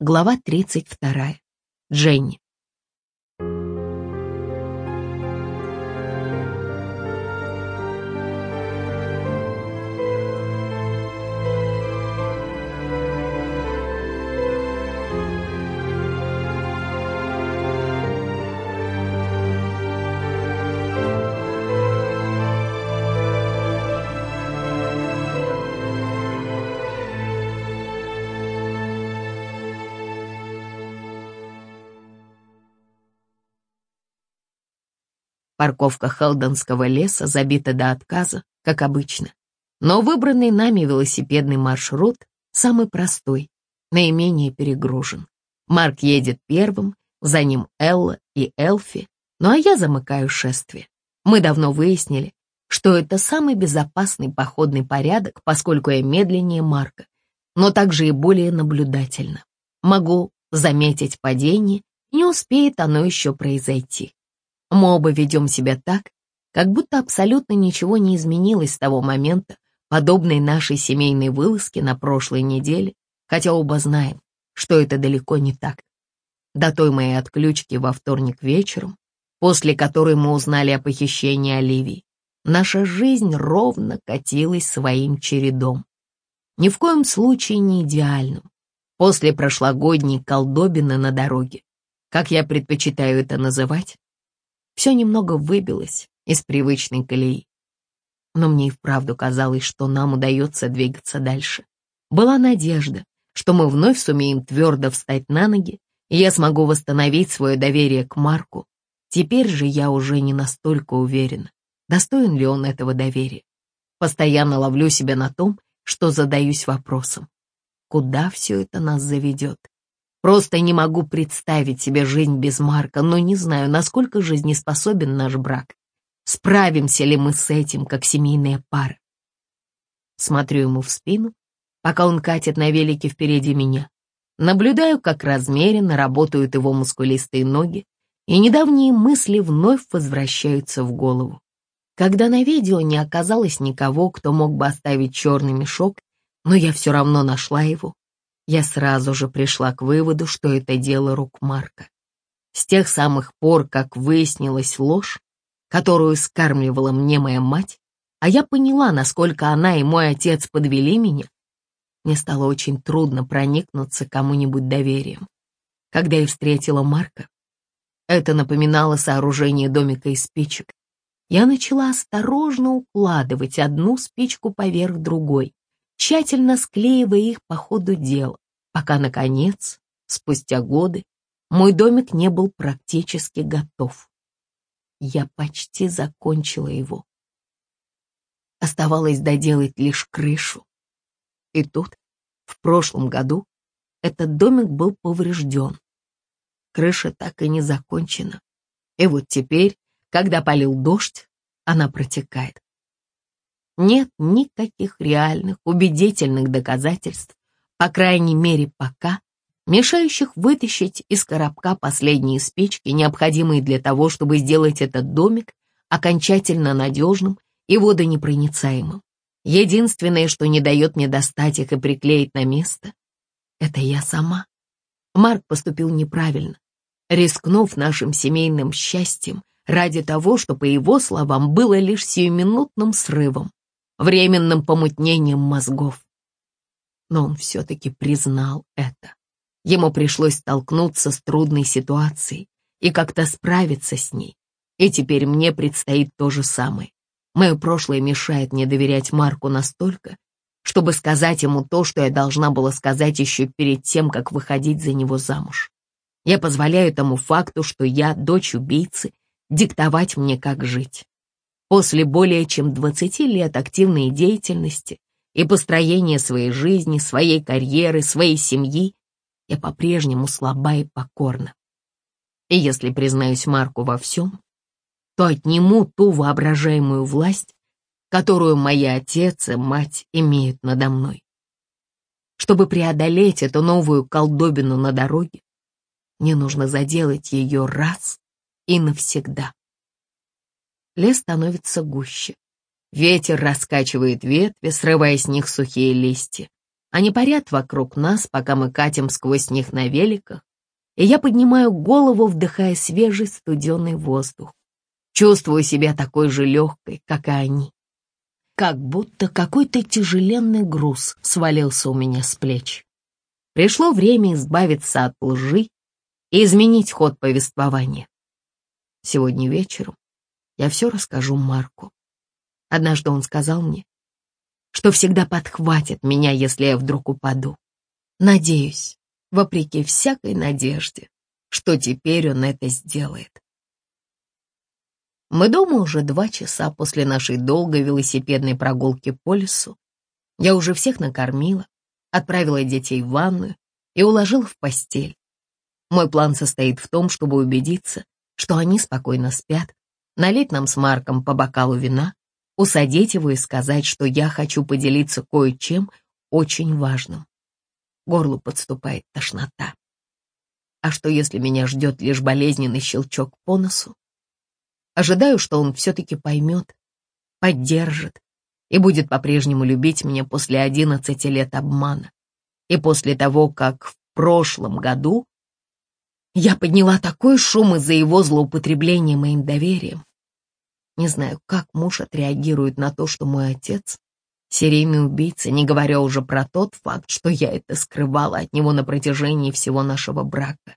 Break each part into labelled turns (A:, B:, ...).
A: Глава 32. Дженни. Парковка Хелденского леса забита до отказа, как обычно. Но выбранный нами велосипедный маршрут самый простой, наименее перегружен. Марк едет первым, за ним Элла и Элфи, ну а я замыкаю шествие. Мы давно выяснили, что это самый безопасный походный порядок, поскольку я медленнее Марка, но также и более наблюдательно. Могу заметить падение, не успеет оно еще произойти. Мы оба ведем себя так, как будто абсолютно ничего не изменилось с того момента, подобной нашей семейной вылазке на прошлой неделе, хотя оба знаем, что это далеко не так. До той моей отключки во вторник вечером, после которой мы узнали о похищении Оливии, наша жизнь ровно катилась своим чередом. Ни в коем случае не идеальным. После прошлогодней колдобины на дороге, как я предпочитаю это называть, все немного выбилось из привычной колеи. Но мне и вправду казалось, что нам удается двигаться дальше. Была надежда, что мы вновь сумеем твердо встать на ноги, и я смогу восстановить свое доверие к Марку. Теперь же я уже не настолько уверена, достоин ли он этого доверия. Постоянно ловлю себя на том, что задаюсь вопросом, куда все это нас заведет. Просто не могу представить себе жизнь без Марка, но не знаю, насколько жизнеспособен наш брак. Справимся ли мы с этим, как семейная пара? Смотрю ему в спину, пока он катит на велике впереди меня. Наблюдаю, как размеренно работают его мускулистые ноги, и недавние мысли вновь возвращаются в голову. Когда на видео не оказалось никого, кто мог бы оставить черный мешок, но я все равно нашла его, я сразу же пришла к выводу, что это дело рук Марка. С тех самых пор, как выяснилась ложь, которую скармливала мне моя мать, а я поняла, насколько она и мой отец подвели меня, мне стало очень трудно проникнуться кому-нибудь доверием. Когда я встретила Марка, это напоминало сооружение домика из спичек. Я начала осторожно укладывать одну спичку поверх другой, тщательно склеивая их по ходу дела, пока, наконец, спустя годы, мой домик не был практически готов. Я почти закончила его. Оставалось доделать лишь крышу. И тут, в прошлом году, этот домик был поврежден. Крыша так и не закончена. И вот теперь, когда полил дождь, она протекает. Нет никаких реальных, убедительных доказательств, по крайней мере пока, мешающих вытащить из коробка последние спички, необходимые для того, чтобы сделать этот домик окончательно надежным и водонепроницаемым. Единственное, что не дает мне достать их и приклеить на место, это я сама. Марк поступил неправильно, рискнув нашим семейным счастьем ради того, что, по его словам, было лишь сиюминутным срывом временным помутнением мозгов. Но он все-таки признал это. Ему пришлось столкнуться с трудной ситуацией и как-то справиться с ней. И теперь мне предстоит то же самое. Мое прошлое мешает мне доверять Марку настолько, чтобы сказать ему то, что я должна была сказать еще перед тем, как выходить за него замуж. Я позволяю тому факту, что я дочь убийцы, диктовать мне, как жить. После более чем 20 лет активной деятельности и построения своей жизни, своей карьеры, своей семьи, я по-прежнему слаба и покорна. И если признаюсь Марку во всем, то отниму ту воображаемую власть, которую мои отец и мать имеют надо мной. Чтобы преодолеть эту новую колдобину на дороге, мне нужно заделать ее раз и навсегда лес становится гуще. Ветер раскачивает ветви, срывая с них сухие листья. Они парят вокруг нас, пока мы катим сквозь них на великах, и я поднимаю голову, вдыхая свежий студеный воздух. Чувствую себя такой же легкой, как и они. Как будто какой-то тяжеленный груз свалился у меня с плеч. Пришло время избавиться от лжи и изменить ход повествования. Сегодня вечером я все расскажу Марку. Однажды он сказал мне, что всегда подхватит меня, если я вдруг упаду. Надеюсь, вопреки всякой надежде, что теперь он это сделает. Мы дома уже два часа после нашей долгой велосипедной прогулки по лесу. Я уже всех накормила, отправила детей в ванную и уложила в постель. Мой план состоит в том, чтобы убедиться, что они спокойно спят, налить нам с Марком по бокалу вина усадить его и сказать, что я хочу поделиться кое-чем очень важным. Горлу подступает тошнота. А что, если меня ждет лишь болезненный щелчок по носу? Ожидаю, что он все-таки поймет, поддержит и будет по-прежнему любить меня после одиннадцати лет обмана. И после того, как в прошлом году я подняла такой шум из-за его злоупотребления моим доверием, не знаю, как муж отреагирует на то, что мой отец — серийный убийца, не говоря уже про тот факт, что я это скрывала от него на протяжении всего нашего брака.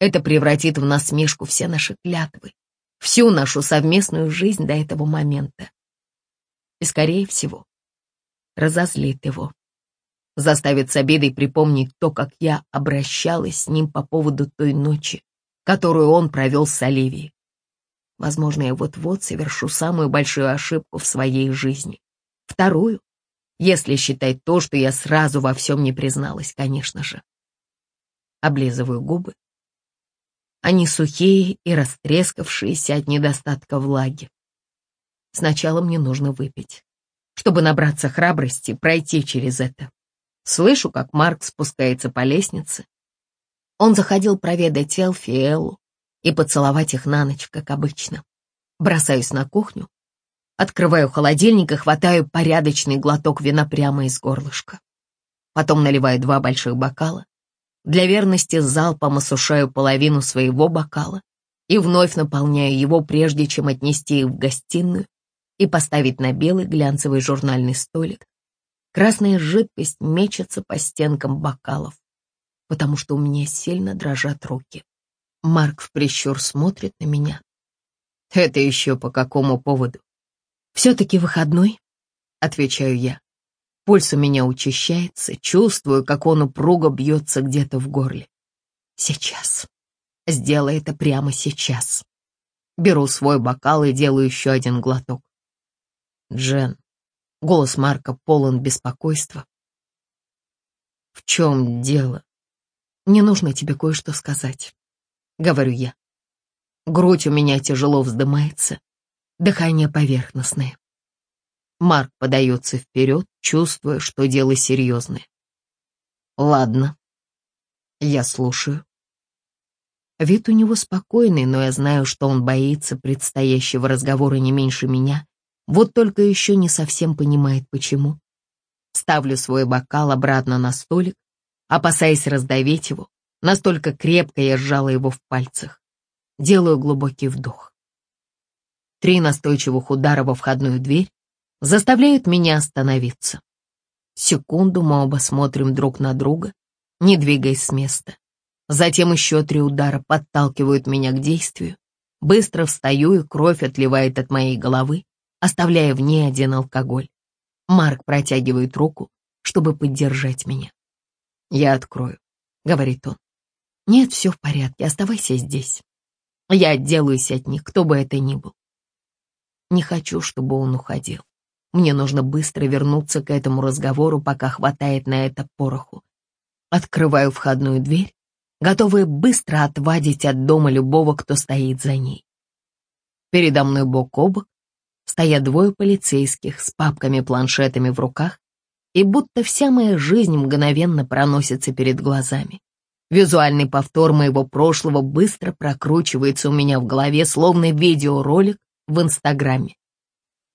A: Это превратит в насмешку все наши клятвы, всю нашу совместную жизнь до этого момента. И, скорее всего, разозлит его. Заставит с обидой припомнить то, как я обращалась с ним по поводу той ночи, которую он провел с Оливией. Возможно, я вот-вот совершу самую большую ошибку в своей жизни. Вторую, если считать то, что я сразу во всем не призналась, конечно же. Облизываю губы. Они сухие и растрескавшиеся от недостатка влаги. Сначала мне нужно выпить, чтобы набраться храбрости пройти через это. Слышу, как Марк спускается по лестнице. Он заходил проведать Элфи и Эллу, и поцеловать их на ночь, как обычно. Бросаюсь на кухню, открываю холодильник и хватаю порядочный глоток вина прямо из горлышка. Потом наливаю два больших бокала. Для верности залпом осушаю половину своего бокала и вновь наполняю его, прежде чем отнести их в гостиную и поставить на белый глянцевый журнальный столик. Красная жидкость мечется по стенкам бокалов, потому что у меня сильно дрожат руки. Марк в прищур смотрит на меня. Это еще по какому поводу? Все-таки выходной, отвечаю я. Пульс у меня учащается, чувствую, как он упруго бьется где-то в горле. Сейчас. Сделай это прямо сейчас. Беру свой бокал и делаю еще один глоток. Джен, голос Марка полон беспокойства. В чем дело? Мне нужно тебе кое-что сказать. — говорю я. Грудь у меня тяжело вздымается, дыхание поверхностное. Марк подается вперед, чувствуя, что дело серьезное. Ладно, я слушаю. Вид у него спокойный, но я знаю, что он боится предстоящего разговора не меньше меня, вот только еще не совсем понимает, почему. Ставлю свой бокал обратно на столик, опасаясь раздавить его, Настолько крепко я сжала его в пальцах. Делаю глубокий вдох. Три настойчивых удара во входную дверь заставляют меня остановиться. Секунду мы оба смотрим друг на друга, не двигаясь с места. Затем еще три удара подталкивают меня к действию. Быстро встаю, и кровь отливает от моей головы, оставляя в ней один алкоголь. Марк протягивает руку, чтобы поддержать меня. «Я открою», — говорит он. «Нет, все в порядке, оставайся здесь. Я отделаюсь от них, кто бы это ни был. Не хочу, чтобы он уходил. Мне нужно быстро вернуться к этому разговору, пока хватает на это пороху. Открываю входную дверь, готовая быстро отвадить от дома любого, кто стоит за ней. Передо мной бок о бок стоят двое полицейских с папками-планшетами в руках, и будто вся моя жизнь мгновенно проносится перед глазами. Визуальный повтор моего прошлого быстро прокручивается у меня в голове, словно видеоролик в Инстаграме.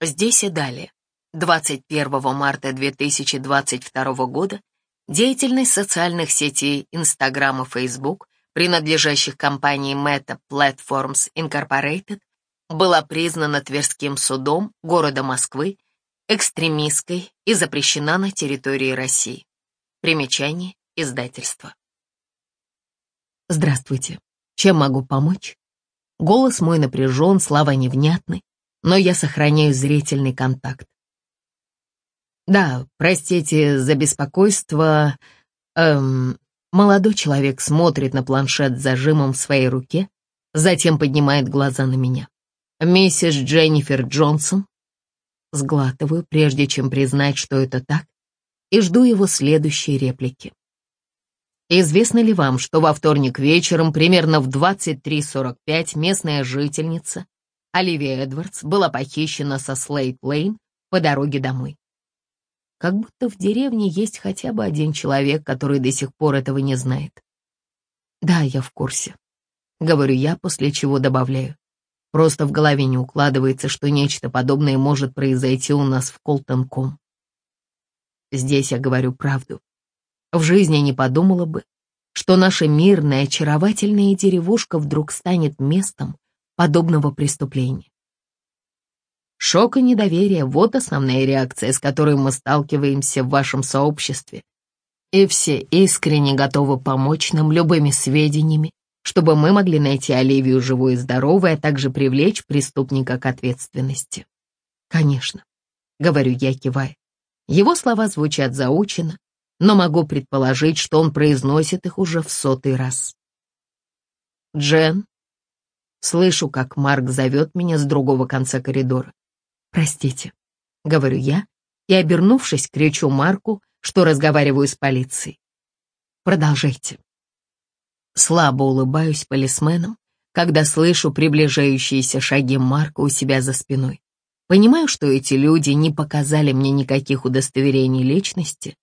A: Здесь и далее. 21 марта 2022 года Деятельность социальных сетей Instagram и Facebook, принадлежащих компании Meta Platforms Incorporated, была признана Тверским судом города Москвы экстремистской и запрещена на территории России. Примечание издательства. Здравствуйте. Чем могу помочь? Голос мой напряжен, слова невнятны, но я сохраняю зрительный контакт. Да, простите за беспокойство. Эм, молодой человек смотрит на планшет с зажимом в своей руке, затем поднимает глаза на меня. Миссис Дженнифер Джонсон. Сглатываю, прежде чем признать, что это так, и жду его следующей реплики. Известно ли вам, что во вторник вечером, примерно в 23.45, местная жительница Оливия Эдвардс была похищена со Слейт-Лейн по дороге домой? Как будто в деревне есть хотя бы один человек, который до сих пор этого не знает. Да, я в курсе. Говорю я, после чего добавляю. Просто в голове не укладывается, что нечто подобное может произойти у нас в Колтонком. Здесь я говорю правду. В жизни не подумала бы, что наша мирная, очаровательная деревушка вдруг станет местом подобного преступления. Шок и недоверие — вот основная реакция, с которой мы сталкиваемся в вашем сообществе. И все искренне готовы помочь нам любыми сведениями, чтобы мы могли найти Оливию живой и здоровой, а также привлечь преступника к ответственности. Конечно, говорю я, кивая. Его слова звучат заучено, но могу предположить, что он произносит их уже в сотый раз. «Джен?» Слышу, как Марк зовет меня с другого конца коридора. «Простите», — говорю я, и, обернувшись, кричу Марку, что разговариваю с полицией. «Продолжайте». Слабо улыбаюсь полисменам, когда слышу приближающиеся шаги Марка у себя за спиной. Понимаю, что эти люди не показали мне никаких удостоверений личности,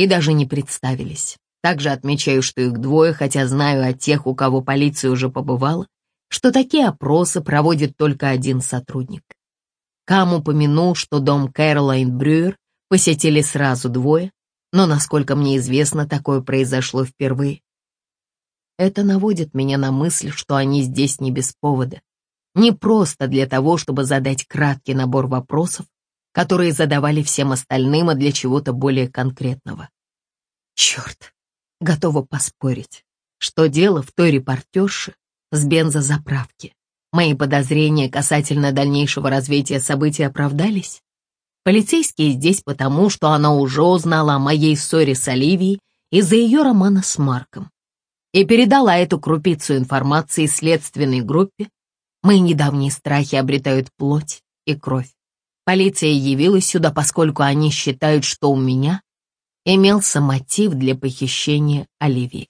A: и даже не представились. Также отмечаю, что их двое, хотя знаю о тех, у кого полиция уже побывала, что такие опросы проводит только один сотрудник. Кам упомянул, что дом Кэролайн Брюер посетили сразу двое, но, насколько мне известно, такое произошло впервые. Это наводит меня на мысль, что они здесь не без повода. Не просто для того, чтобы задать краткий набор вопросов, которые задавали всем остальным, а для чего-то более конкретного. Черт, готова поспорить, что дело в той репортерше с бензозаправки. Мои подозрения касательно дальнейшего развития событий оправдались. Полицейские здесь потому, что она уже узнала о моей ссоре с Оливией из-за ее романа с Марком и передала эту крупицу информации следственной группе. Мои недавние страхи обретают плоть и кровь. Полиция явилась сюда, поскольку они считают, что у меня имелся мотив для похищения Оливии.